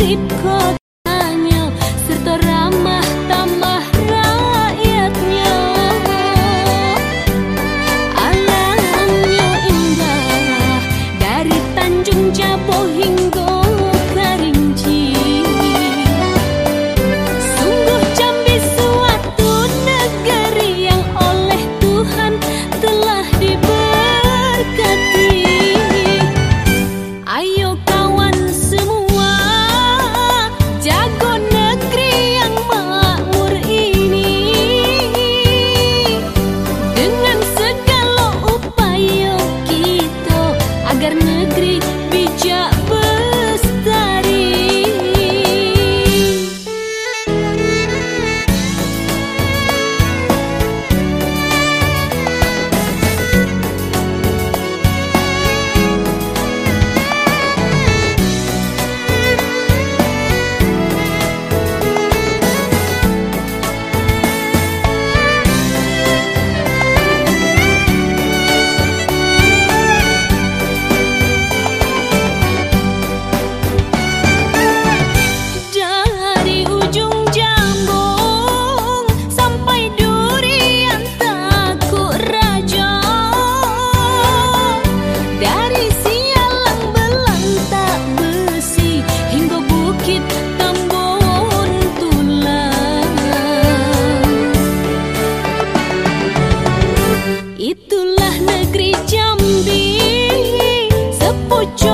tiếp khó mucho